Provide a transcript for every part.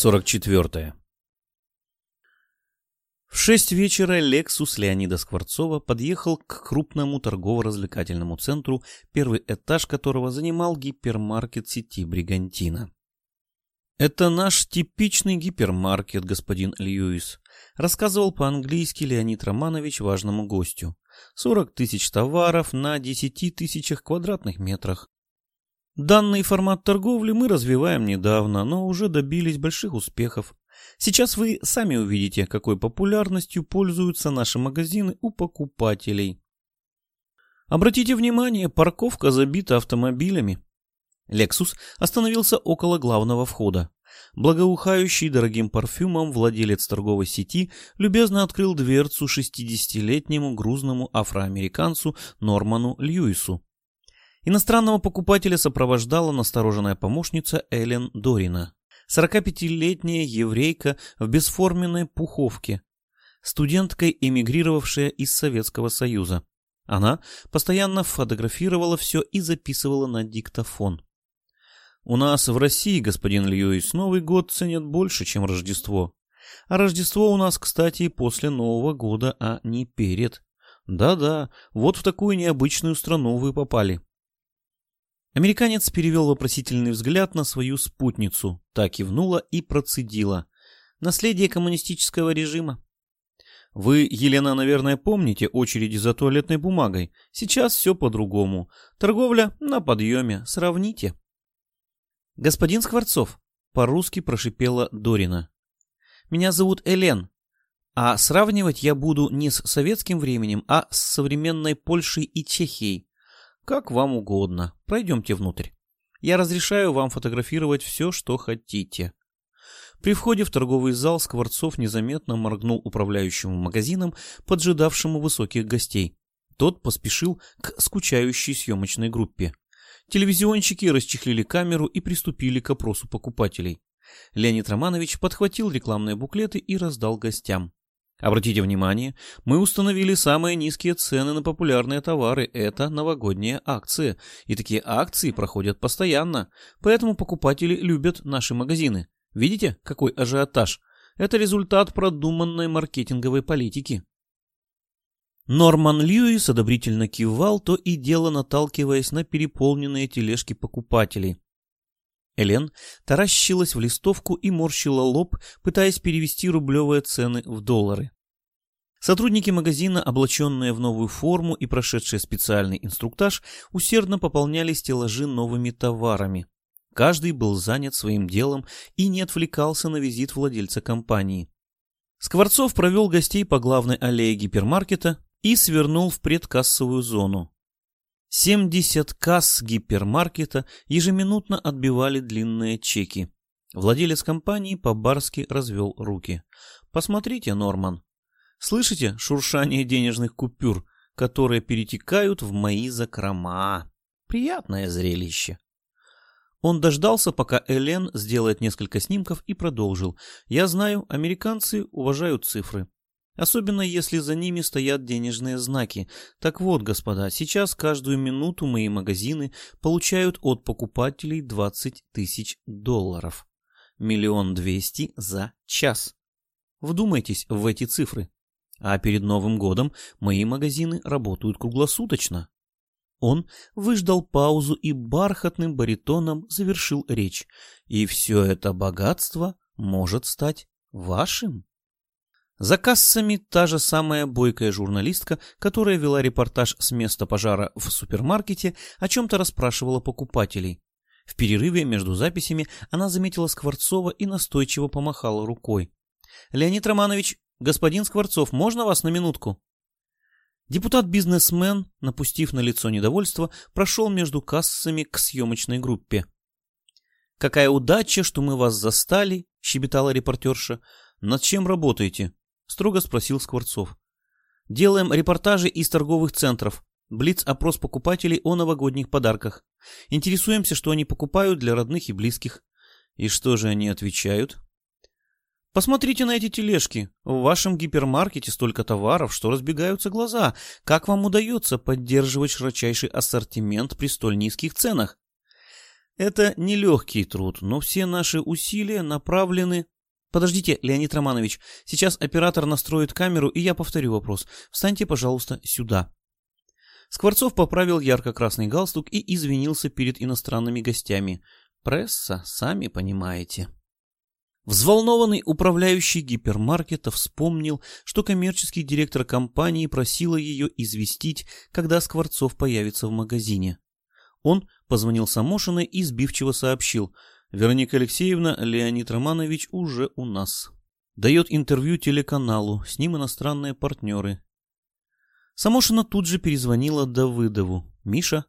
Глава 44 В шесть вечера «Лексус» Леонида Скворцова подъехал к крупному торгово-развлекательному центру, первый этаж которого занимал гипермаркет сети «Бригантина». «Это наш типичный гипермаркет, господин Льюис», рассказывал по-английски Леонид Романович важному гостю. 40 тысяч товаров на 10 тысячах квадратных метрах. Данный формат торговли мы развиваем недавно, но уже добились больших успехов. Сейчас вы сами увидите, какой популярностью пользуются наши магазины у покупателей. Обратите внимание, парковка забита автомобилями. Lexus остановился около главного входа. Благоухающий дорогим парфюмом владелец торговой сети любезно открыл дверцу 60-летнему грузному афроамериканцу Норману Льюису. Иностранного покупателя сопровождала настороженная помощница Эллен Дорина. 45-летняя еврейка в бесформенной пуховке, студенткой, эмигрировавшая из Советского Союза. Она постоянно фотографировала все и записывала на диктофон. У нас в России, господин Льюис, Новый год ценят больше, чем Рождество. А Рождество у нас, кстати, после Нового года, а не перед. Да-да, вот в такую необычную страну вы попали. Американец перевел вопросительный взгляд на свою спутницу, так кивнула и процедила. Наследие коммунистического режима. Вы, Елена, наверное, помните очереди за туалетной бумагой. Сейчас все по-другому. Торговля на подъеме. Сравните. «Господин Скворцов», — по-русски прошипела Дорина. «Меня зовут Элен, а сравнивать я буду не с советским временем, а с современной Польшей и Чехией. Как вам угодно. Пройдемте внутрь. Я разрешаю вам фотографировать все, что хотите». При входе в торговый зал Скворцов незаметно моргнул управляющему магазином, поджидавшему высоких гостей. Тот поспешил к скучающей съемочной группе. Телевизионщики расчехлили камеру и приступили к опросу покупателей. Леонид Романович подхватил рекламные буклеты и раздал гостям. Обратите внимание, мы установили самые низкие цены на популярные товары. Это новогодняя акция. И такие акции проходят постоянно. Поэтому покупатели любят наши магазины. Видите, какой ажиотаж? Это результат продуманной маркетинговой политики. Норман Льюис одобрительно кивал, то и дело наталкиваясь на переполненные тележки покупателей. Элен таращилась в листовку и морщила лоб, пытаясь перевести рублевые цены в доллары. Сотрудники магазина, облаченные в новую форму и прошедшие специальный инструктаж, усердно пополняли стеллажи новыми товарами. Каждый был занят своим делом и не отвлекался на визит владельца компании. Скворцов провел гостей по главной аллее гипермаркета, и свернул в предкассовую зону. 70 касс гипермаркета ежеминутно отбивали длинные чеки. Владелец компании по-барски развел руки. «Посмотрите, Норман. Слышите шуршание денежных купюр, которые перетекают в мои закрома? Приятное зрелище». Он дождался, пока Элен сделает несколько снимков и продолжил. «Я знаю, американцы уважают цифры. Особенно если за ними стоят денежные знаки. Так вот, господа, сейчас каждую минуту мои магазины получают от покупателей 20 тысяч долларов. Миллион двести за час. Вдумайтесь в эти цифры. А перед Новым годом мои магазины работают круглосуточно. Он выждал паузу и бархатным баритоном завершил речь. И все это богатство может стать вашим. За кассами та же самая бойкая журналистка, которая вела репортаж с места пожара в супермаркете, о чем-то расспрашивала покупателей. В перерыве между записями она заметила Скворцова и настойчиво помахала рукой. «Леонид Романович, господин Скворцов, можно вас на минутку?» Депутат-бизнесмен, напустив на лицо недовольство, прошел между кассами к съемочной группе. «Какая удача, что мы вас застали!» — щебетала репортерша. «Над чем работаете?» Строго спросил Скворцов. Делаем репортажи из торговых центров. Блиц-опрос покупателей о новогодних подарках. Интересуемся, что они покупают для родных и близких. И что же они отвечают? Посмотрите на эти тележки. В вашем гипермаркете столько товаров, что разбегаются глаза. Как вам удается поддерживать широчайший ассортимент при столь низких ценах? Это нелегкий труд, но все наши усилия направлены... Подождите, Леонид Романович, сейчас оператор настроит камеру, и я повторю вопрос. Встаньте, пожалуйста, сюда. Скворцов поправил ярко-красный галстук и извинился перед иностранными гостями. Пресса, сами понимаете. Взволнованный управляющий гипермаркета вспомнил, что коммерческий директор компании просила ее известить, когда Скворцов появится в магазине. Он позвонил Самошиной и сбивчиво сообщил «Вероника Алексеевна, Леонид Романович уже у нас». Дает интервью телеканалу, с ним иностранные партнеры. Самошина тут же перезвонила Давыдову. «Миша,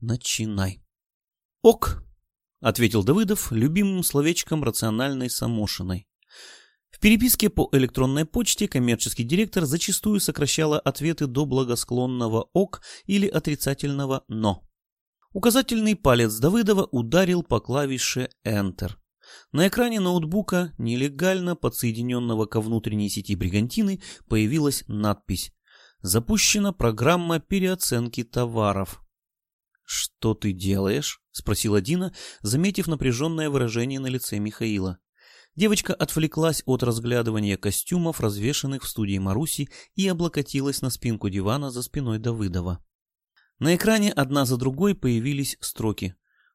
начинай». «Ок», — ответил Давыдов любимым словечком рациональной Самошиной. В переписке по электронной почте коммерческий директор зачастую сокращала ответы до благосклонного «ок» или отрицательного «но». Указательный палец Давыдова ударил по клавише Enter. На экране ноутбука, нелегально подсоединенного ко внутренней сети Бригантины, появилась надпись «Запущена программа переоценки товаров». «Что ты делаешь?» — спросила Дина, заметив напряженное выражение на лице Михаила. Девочка отвлеклась от разглядывания костюмов, развешанных в студии Маруси, и облокотилась на спинку дивана за спиной Давыдова. На экране одна за другой появились строки.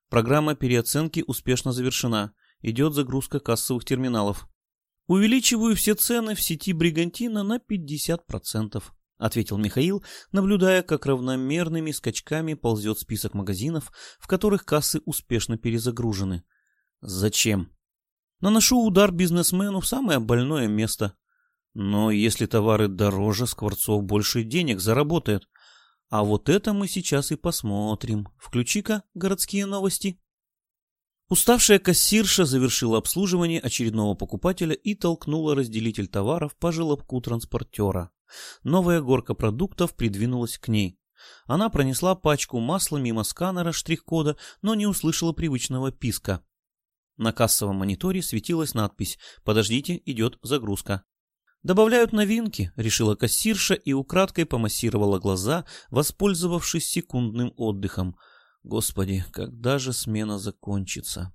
Программа переоценки успешно завершена. Идет загрузка кассовых терминалов. Увеличиваю все цены в сети Бригантина на 50% ответил Михаил, наблюдая, как равномерными скачками ползет список магазинов, в которых кассы успешно перезагружены. Зачем? Наношу удар бизнесмену в самое больное место. Но если товары дороже, Скворцов больше денег заработает. А вот это мы сейчас и посмотрим. Включи-ка городские новости. Уставшая кассирша завершила обслуживание очередного покупателя и толкнула разделитель товаров по желобку транспортера. Новая горка продуктов придвинулась к ней. Она пронесла пачку масла мимо сканера штрих-кода, но не услышала привычного писка. На кассовом мониторе светилась надпись «Подождите, идет загрузка». «Добавляют новинки», — решила кассирша и украдкой помассировала глаза, воспользовавшись секундным отдыхом. «Господи, когда же смена закончится?»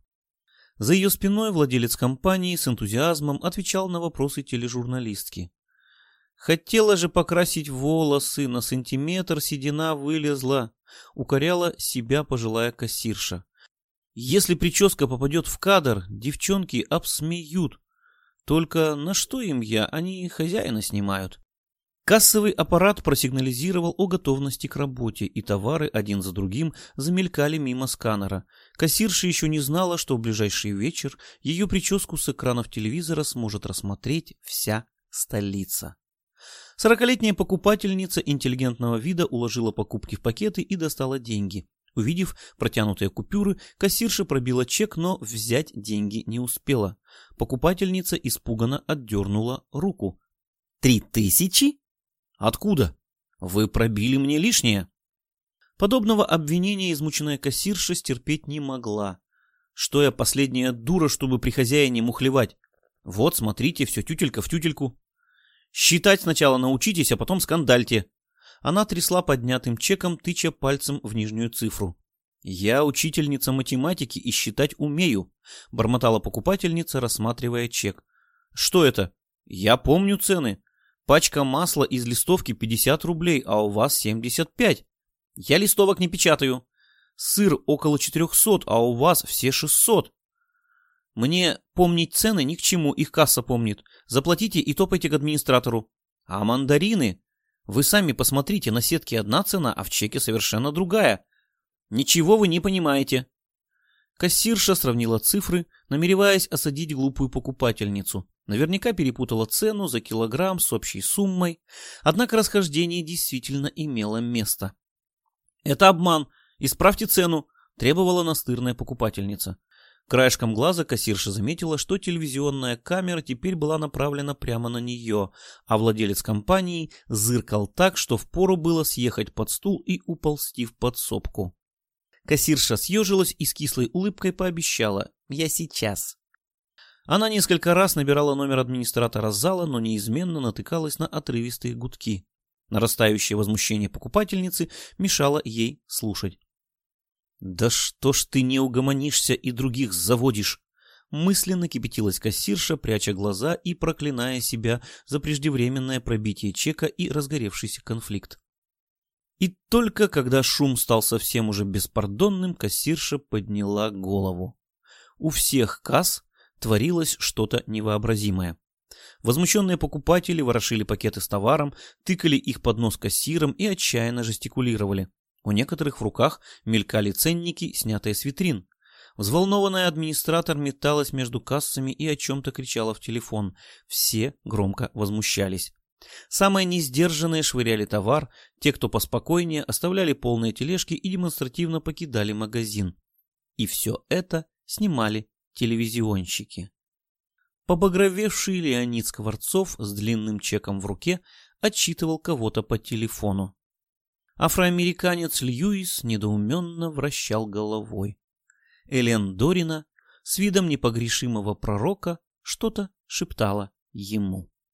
За ее спиной владелец компании с энтузиазмом отвечал на вопросы тележурналистки. Хотела же покрасить волосы, на сантиметр седина вылезла. Укоряла себя пожилая кассирша. Если прическа попадет в кадр, девчонки обсмеют. Только на что им я, они хозяина снимают. Кассовый аппарат просигнализировал о готовности к работе, и товары один за другим замелькали мимо сканера. Кассирша еще не знала, что в ближайший вечер ее прическу с экранов телевизора сможет рассмотреть вся столица. Сорокалетняя покупательница интеллигентного вида уложила покупки в пакеты и достала деньги. Увидев протянутые купюры, кассирша пробила чек, но взять деньги не успела. Покупательница испуганно отдернула руку. «Три тысячи? Откуда? Вы пробили мне лишнее?» Подобного обвинения измученная кассирша стерпеть не могла. Что я последняя дура, чтобы при хозяине мухлевать? Вот, смотрите, все тютелька в тютельку. Считать сначала научитесь, а потом скандальте. Она трясла поднятым чеком, тыча пальцем в нижнюю цифру. «Я учительница математики и считать умею», — бормотала покупательница, рассматривая чек. «Что это? Я помню цены. Пачка масла из листовки 50 рублей, а у вас 75. Я листовок не печатаю. Сыр около 400, а у вас все 600. Мне помнить цены ни к чему, их касса помнит. Заплатите и топайте к администратору. А мандарины? Вы сами посмотрите, на сетке одна цена, а в чеке совершенно другая. Ничего вы не понимаете. Кассирша сравнила цифры, намереваясь осадить глупую покупательницу. Наверняка перепутала цену за килограмм с общей суммой, однако расхождение действительно имело место. «Это обман! Исправьте цену!» – требовала настырная покупательница. Краешком глаза кассирша заметила, что телевизионная камера теперь была направлена прямо на нее, а владелец компании зыркал так, что впору было съехать под стул и уползти в подсобку. Кассирша съежилась и с кислой улыбкой пообещала «Я сейчас». Она несколько раз набирала номер администратора зала, но неизменно натыкалась на отрывистые гудки. Нарастающее возмущение покупательницы мешало ей слушать. «Да что ж ты не угомонишься и других заводишь?» Мысленно кипятилась кассирша, пряча глаза и проклиная себя за преждевременное пробитие чека и разгоревшийся конфликт. И только когда шум стал совсем уже беспардонным, кассирша подняла голову. У всех касс творилось что-то невообразимое. Возмущенные покупатели ворошили пакеты с товаром, тыкали их под нос кассиром и отчаянно жестикулировали. У некоторых в руках мелькали ценники, снятые с витрин. Взволнованная администратор металась между кассами и о чем-то кричала в телефон. Все громко возмущались. Самые несдержанные швыряли товар, те, кто поспокойнее, оставляли полные тележки и демонстративно покидали магазин. И все это снимали телевизионщики. Побагровевший Леонид Скворцов с длинным чеком в руке отчитывал кого-то по телефону. Афроамериканец Льюис недоуменно вращал головой. Элен Дорина с видом непогрешимого пророка что-то шептала ему.